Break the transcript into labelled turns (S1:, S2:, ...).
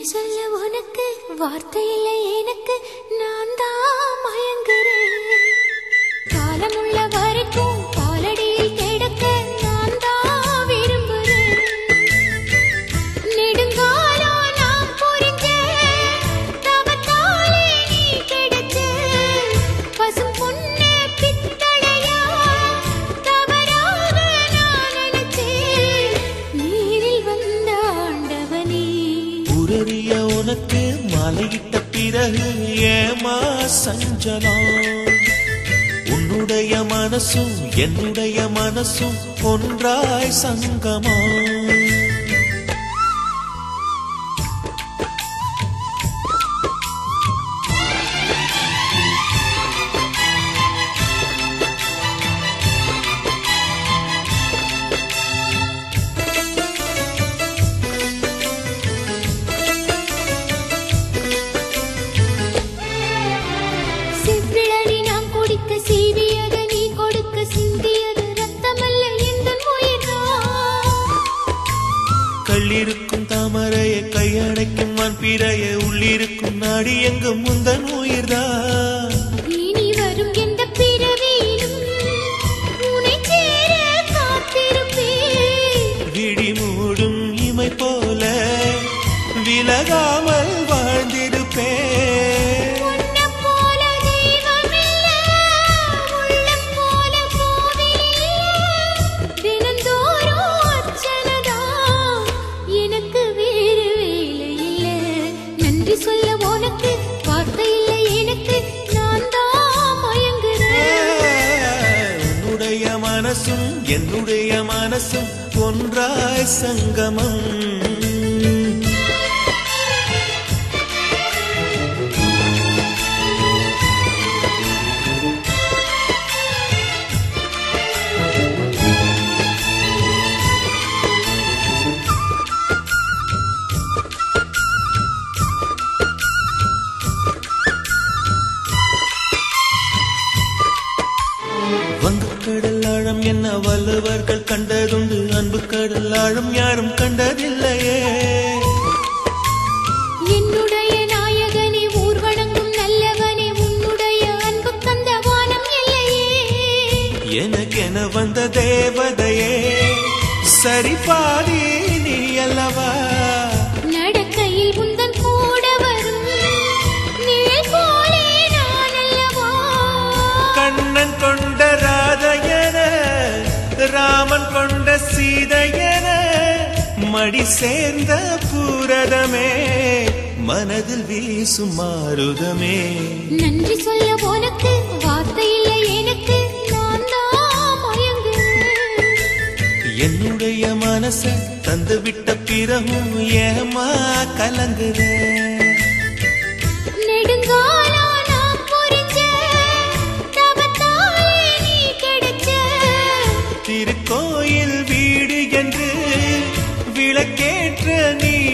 S1: நன்றி சொல்ல உனக்கு வார்த்தை இல்லை எனக்கு. நான் தான்
S2: மயங்கு. உனக்கு மலையிட்ட பிறகு ஏமா சஞ்சலம் உன்னுடைய மனசும் என்னுடைய மனசும் ஒன்றாய் சங்கமா? கையடைக்கும் வான்பிறைய உள்ளிருக்கும் நாடி எங்கும் முந்தன் உயிர்தான்
S1: இனி வரும் எந்த பிறவியிலும்
S2: விழி மூடும் இமை போல விலகாமல் மனசும் என்னுடைய மனசும் ஒன்றாய் சங்கமம். வள்ளுவர்கள் கண்டதுண்டு. அன்பு கடல் ஆழம் யாரும் கண்டதில்லையே. எனக்கென வந்த தேவதையே சரி பாதி நீ அல்லவா மடி சேர்ந்த பூரதமே மனதில் வீசும் மாருதமே.
S1: நன்றி சொல்ல உனக்கு வார்த்தை இல்லை எனக்கு
S2: என்னுடைய மனச தந்து விட்ட பிறகும் ஏமா கலங்குற
S1: நெடுங்கால 着你